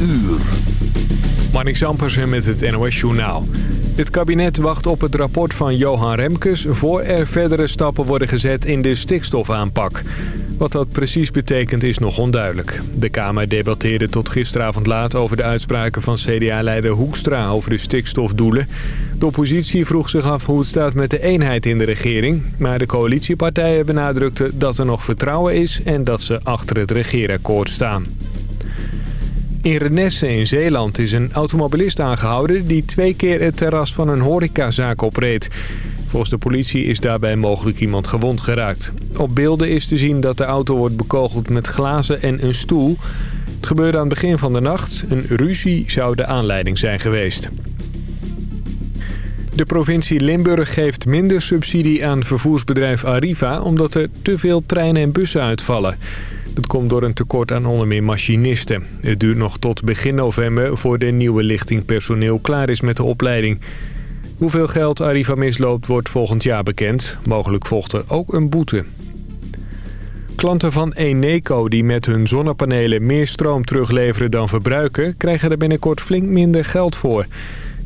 uur. Marnix Ampersen met het NOS-journaal. Het kabinet wacht op het rapport van Johan Remkes... voor er verdere stappen worden gezet in de stikstofaanpak. Wat dat precies betekent is nog onduidelijk. De Kamer debatteerde tot gisteravond laat over de uitspraken van CDA-leider Hoekstra... over de stikstofdoelen. De oppositie vroeg zich af hoe het staat met de eenheid in de regering... maar de coalitiepartijen benadrukten dat er nog vertrouwen is... en dat ze achter het regeerakkoord staan. In Renesse in Zeeland is een automobilist aangehouden... die twee keer het terras van een horecazaak opreed. Volgens de politie is daarbij mogelijk iemand gewond geraakt. Op beelden is te zien dat de auto wordt bekogeld met glazen en een stoel. Het gebeurde aan het begin van de nacht. Een ruzie zou de aanleiding zijn geweest. De provincie Limburg geeft minder subsidie aan vervoersbedrijf Arriva... omdat er te veel treinen en bussen uitvallen. Dat komt door een tekort aan onder meer machinisten. Het duurt nog tot begin november voor de nieuwe lichting personeel klaar is met de opleiding. Hoeveel geld Arriva misloopt wordt volgend jaar bekend. Mogelijk volgt er ook een boete. Klanten van Eneco die met hun zonnepanelen meer stroom terugleveren dan verbruiken... krijgen er binnenkort flink minder geld voor.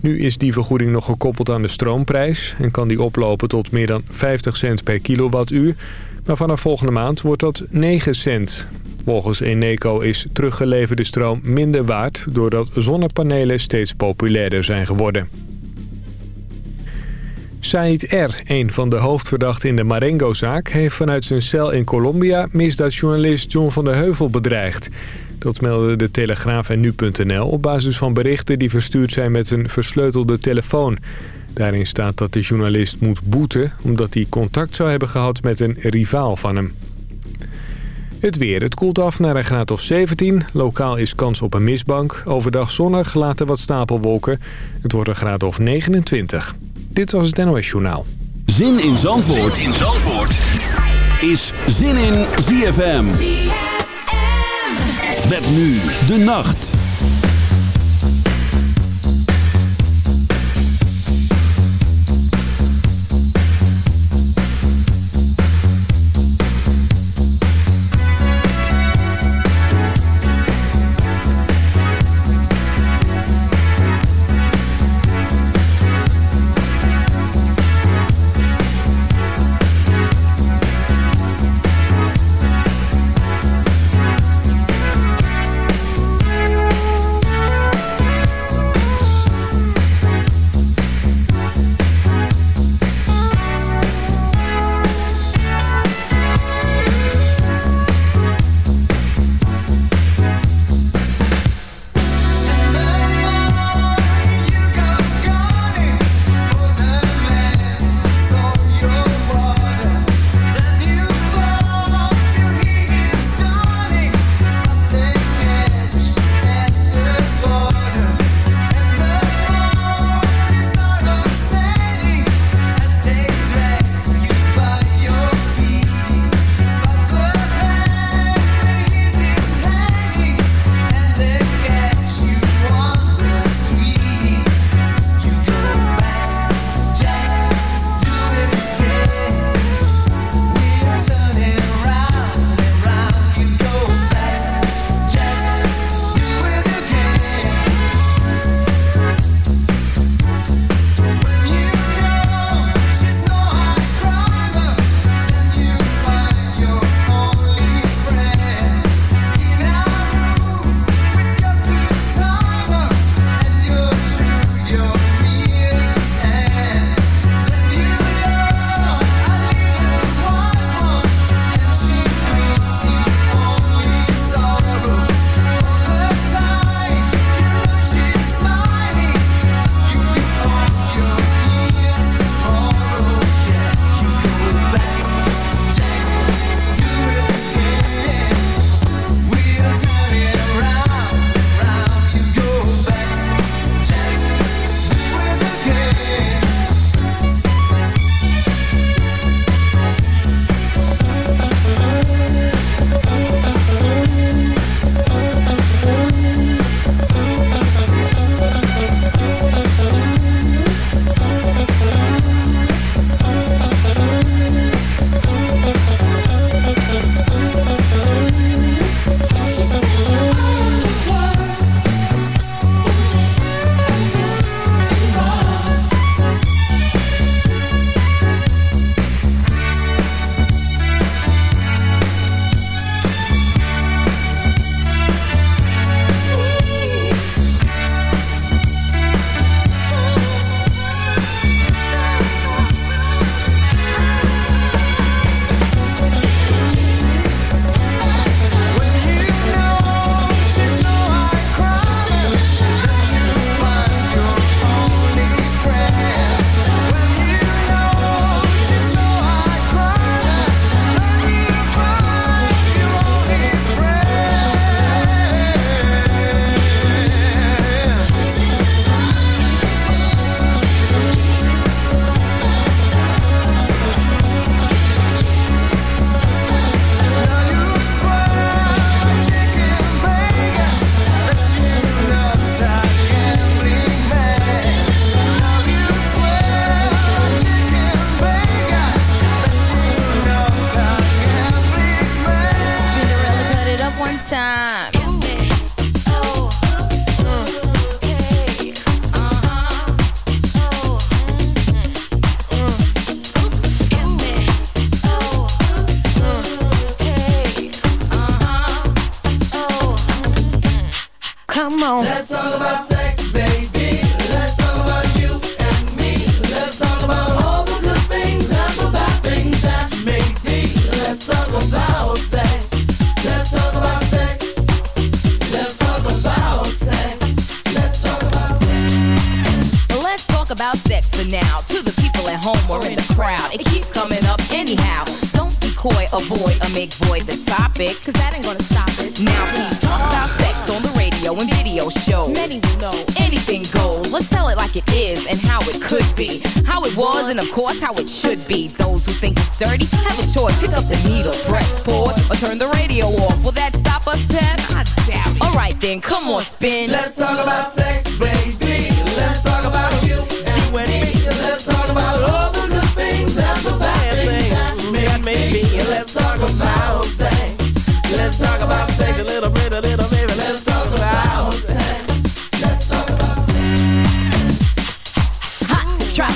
Nu is die vergoeding nog gekoppeld aan de stroomprijs... en kan die oplopen tot meer dan 50 cent per kilowattuur... Maar vanaf volgende maand wordt dat 9 cent. Volgens Eneco is teruggeleverde stroom minder waard... doordat zonnepanelen steeds populairder zijn geworden. Said R., een van de hoofdverdachten in de Marengo-zaak... heeft vanuit zijn cel in Colombia misdaadjournalist John van der Heuvel bedreigd. Dat meldde de Telegraaf en Nu.nl op basis van berichten die verstuurd zijn met een versleutelde telefoon... Daarin staat dat de journalist moet boeten... omdat hij contact zou hebben gehad met een rivaal van hem. Het weer. Het koelt af naar een graad of 17. Lokaal is kans op een mistbank. Overdag zonnig, later wat stapelwolken. Het wordt een graad of 29. Dit was het NOS Journaal. Zin in Zandvoort, zin in Zandvoort. is Zin in ZFM. ZFM. Met nu de nacht.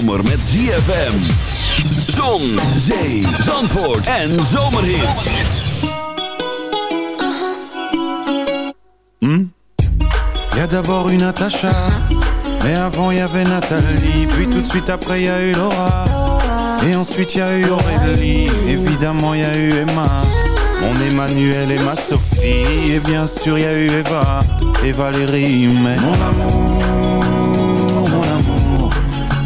Zomer met ZFM. Zon, zee, zandvoort zomerhits. Y a d'abord eu Natacha, mais avant y avait Nathalie, puis tout de suite après y a eu Laura, et ensuite y a eu Aurélie, évidemment y a eu Emma, mon Emmanuel et ma Sophie, et bien sûr y a eu Eva et Valérie, mais mon amour,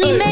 哎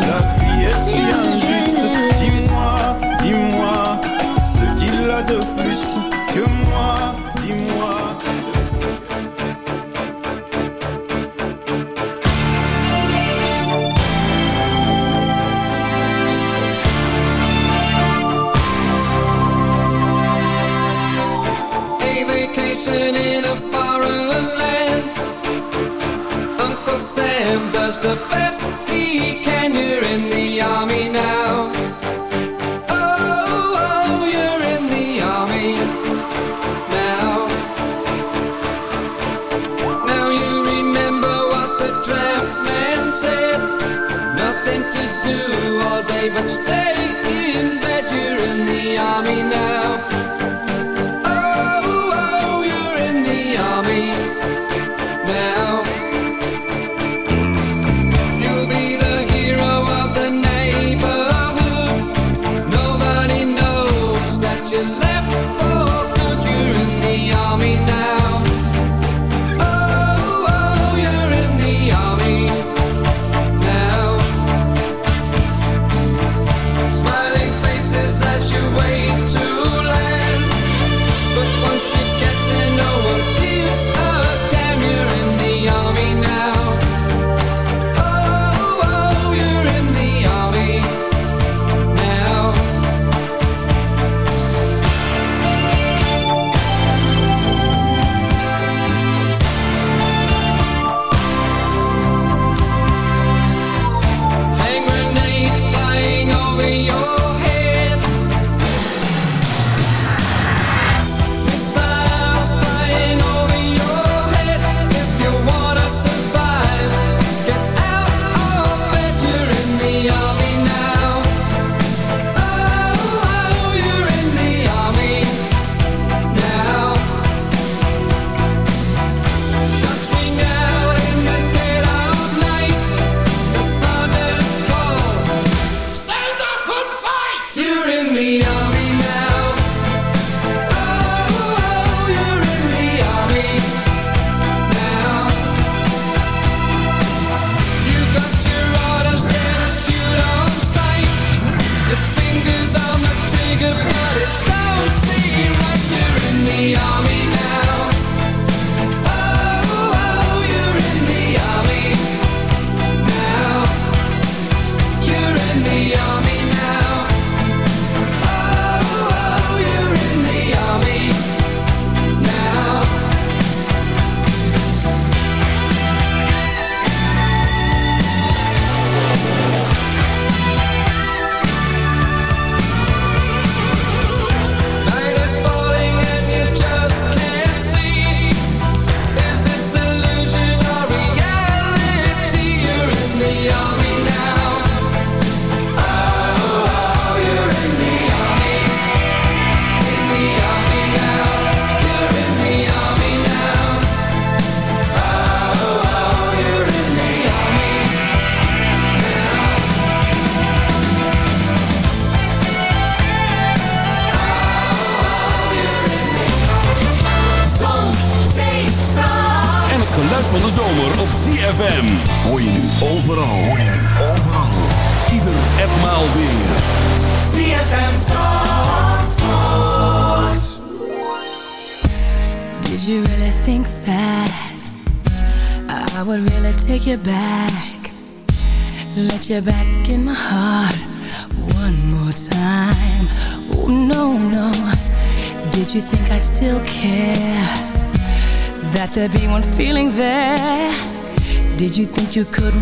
was the best he can do in the army now.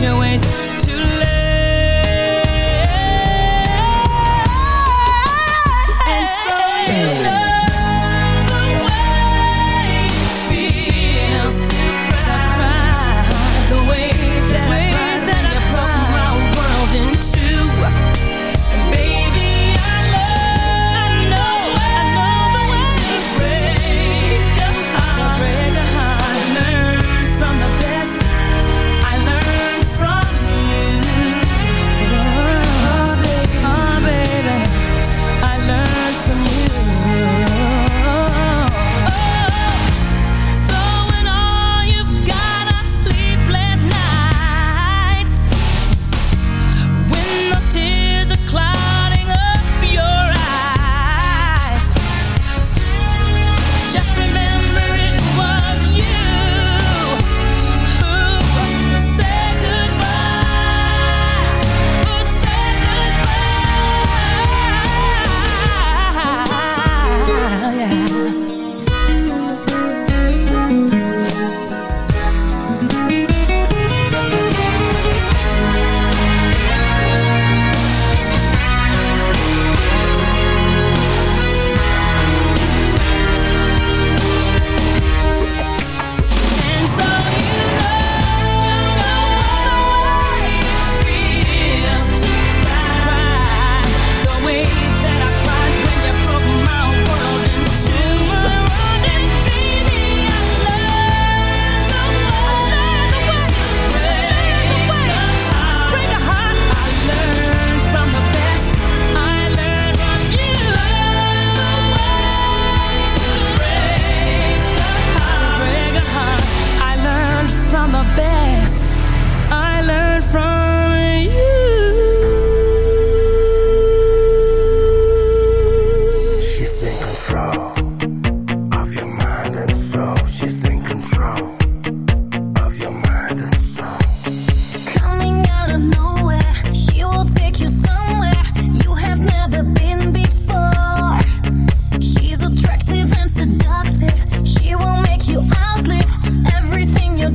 your ways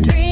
dream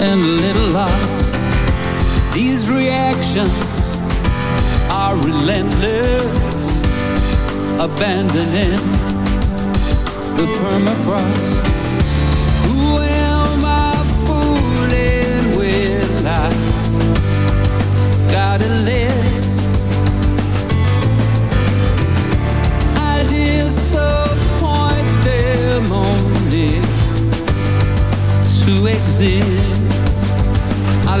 and a little lost. These reactions are relentless, abandoning the permafrost. Who am I fooling with? I got a list. I disappoint them only to exist.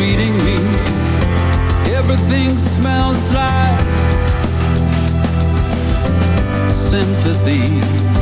treating me. Everything smells like sympathy.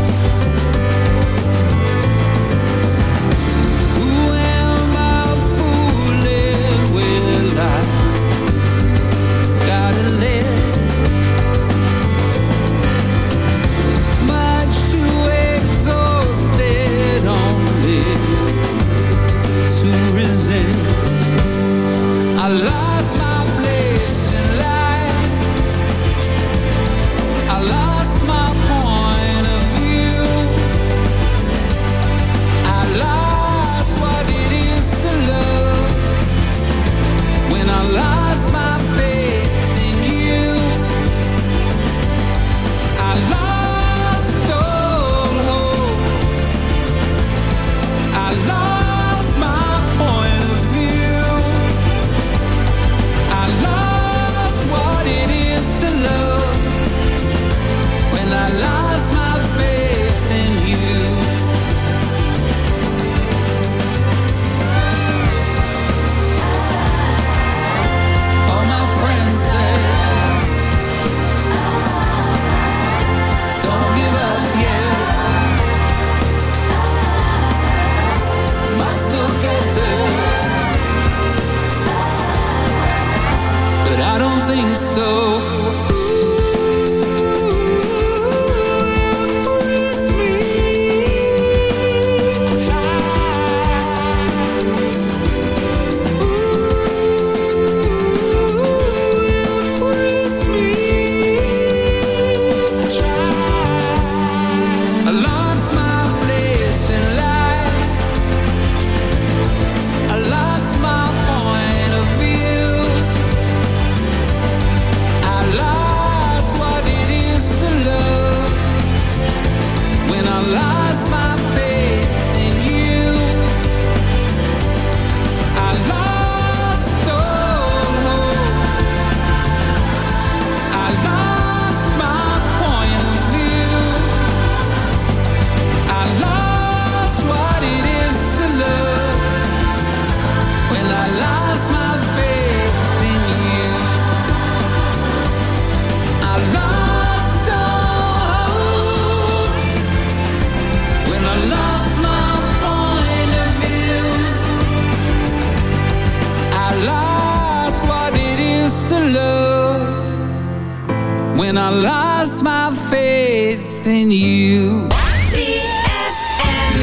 when I lost my faith in you. TFM,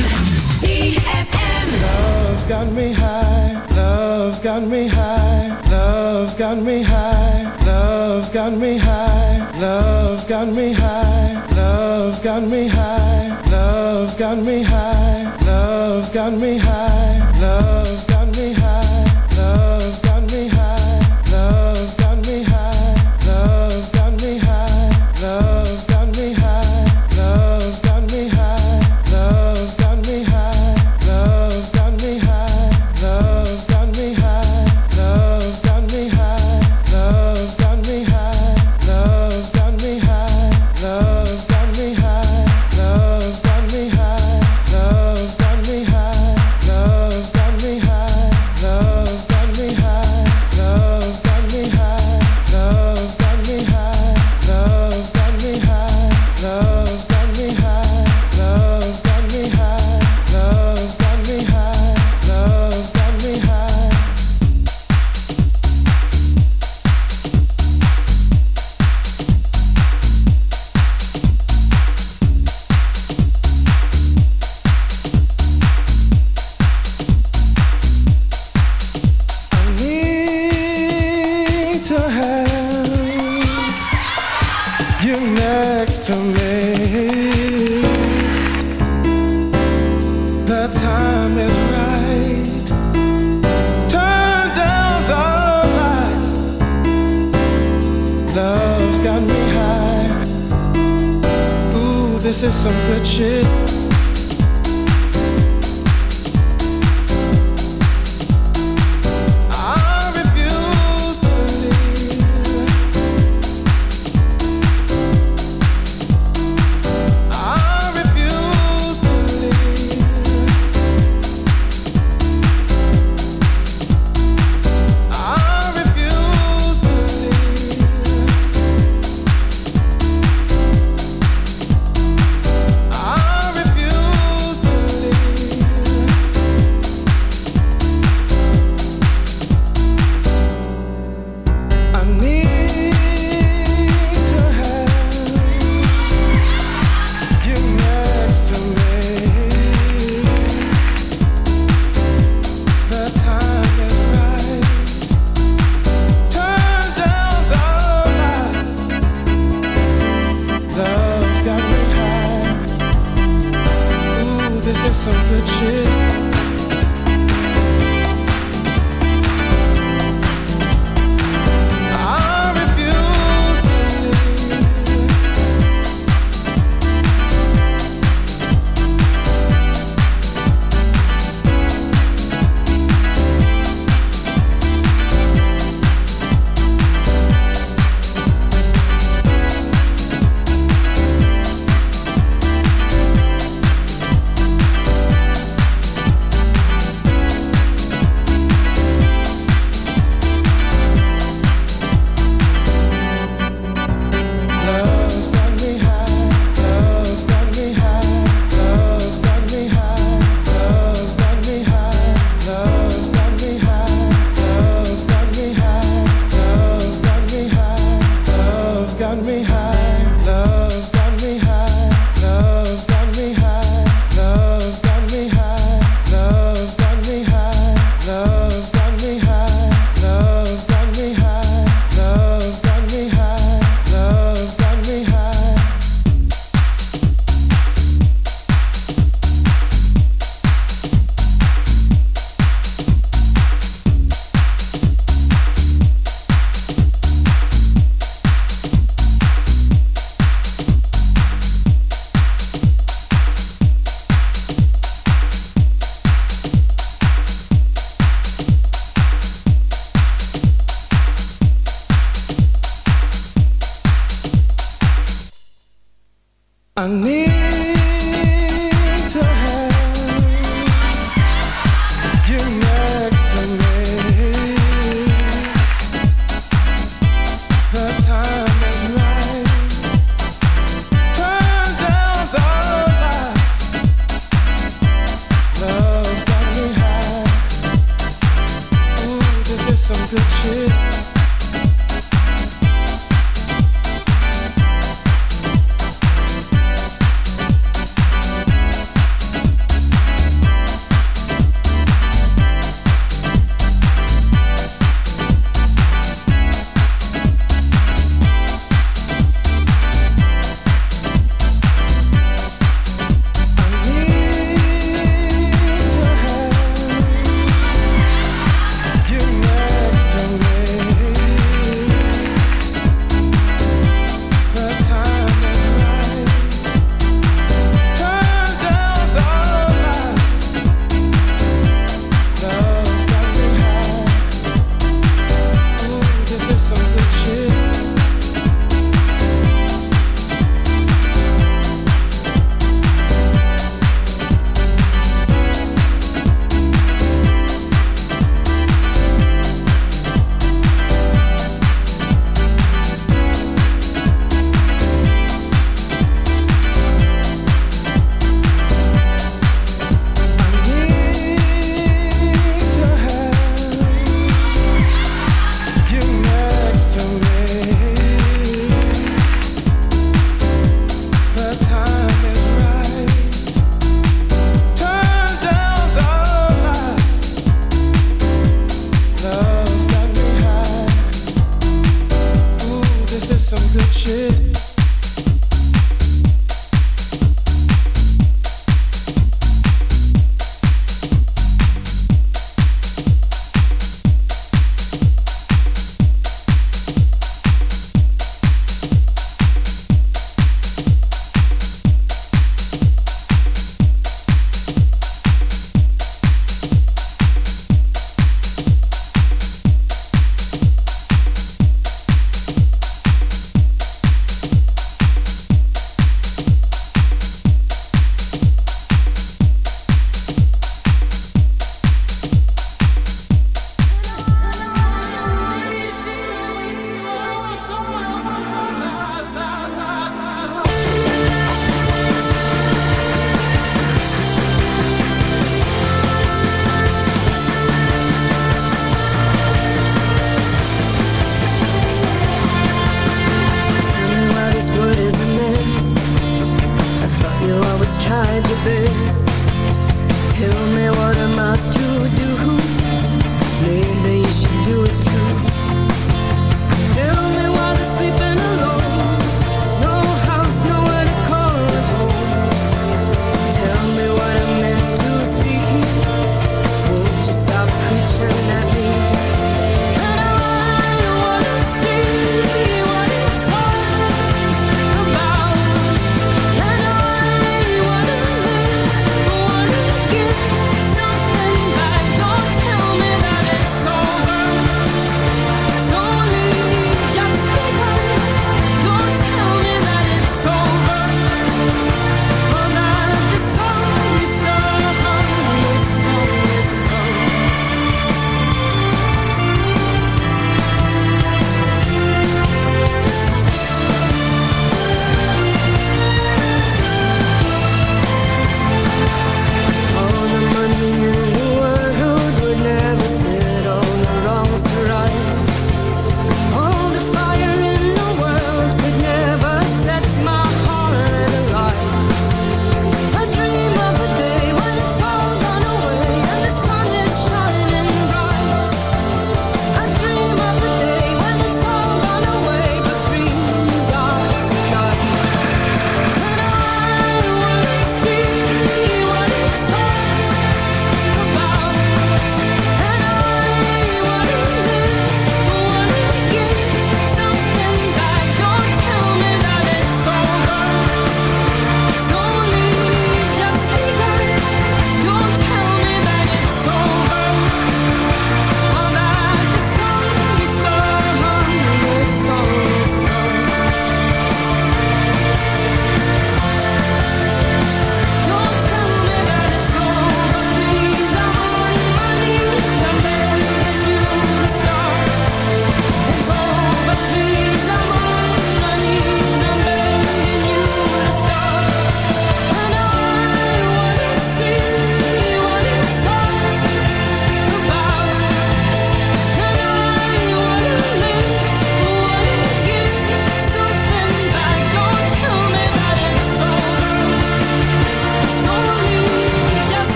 TFM. Love's got me high, love's got me high, love's got me high, love's got me high, love's got me high, love's got me high, love's got me high, love's got me high. love's got me high. Ooh, this is some good shit.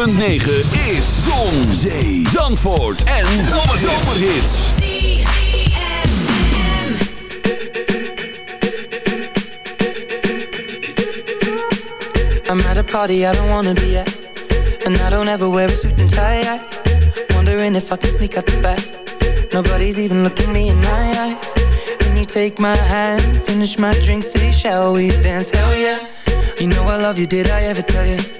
106.9 is Zon, Zee, Zandvoort en Zomerhits. I'm at a party I don't wanna be at And I don't ever wear a suit and tie. I Wondering if I can sneak out the back. Nobody's even looking me in my eyes. Can you take my hand, finish my drink, say shall we dance? Hell yeah, you know I love you, did I ever tell you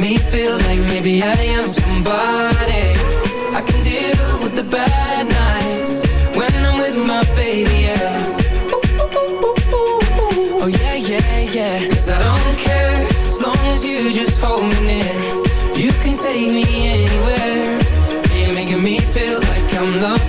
me feel like maybe I am somebody. I can deal with the bad nights when I'm with my baby, yeah. Oh yeah, yeah, yeah. Cause I don't care as long as you just hold me near. You can take me anywhere. You're making me feel like I'm loved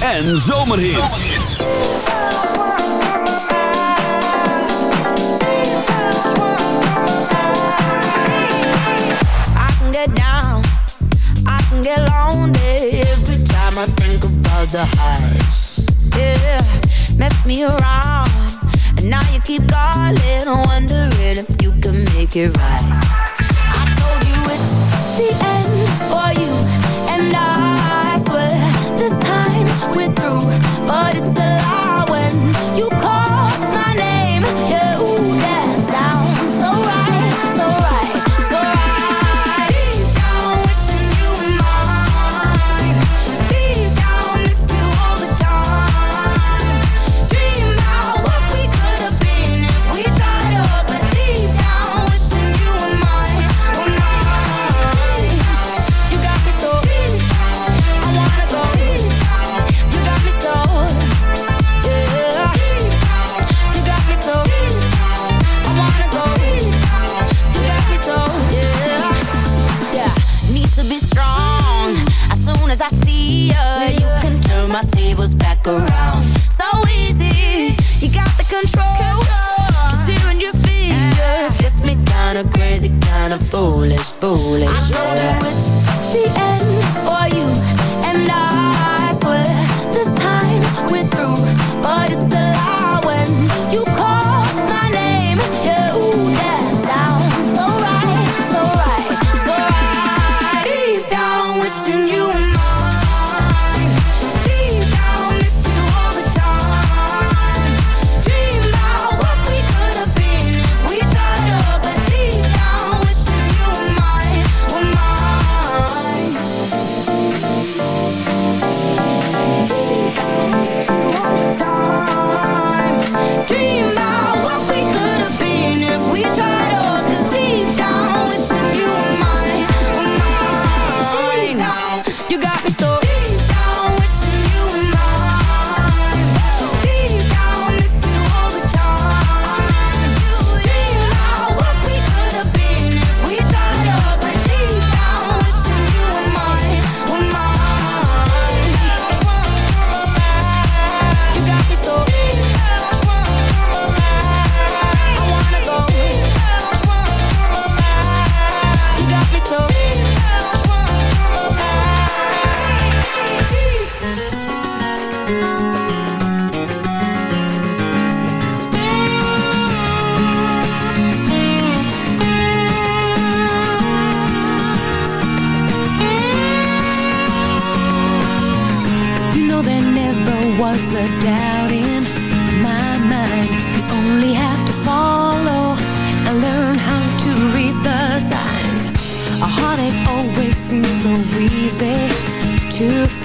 En Zomerhits.